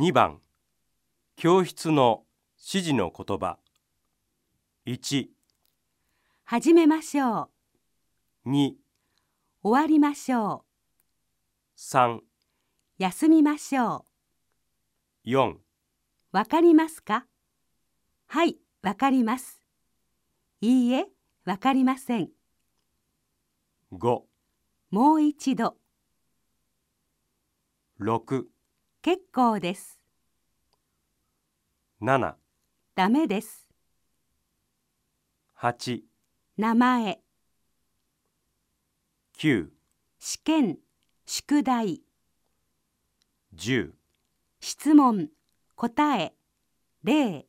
2番教室の指示の言葉1、始めましょう。2、終わりましょ3、う。休みましょう。4わかりますか？はい、わかります。いいえ、わかりません。5、もう一度。6、結構です。7、ダメです。8、名前、9、試験、宿題、10質問、答え、例。